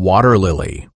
Water lily.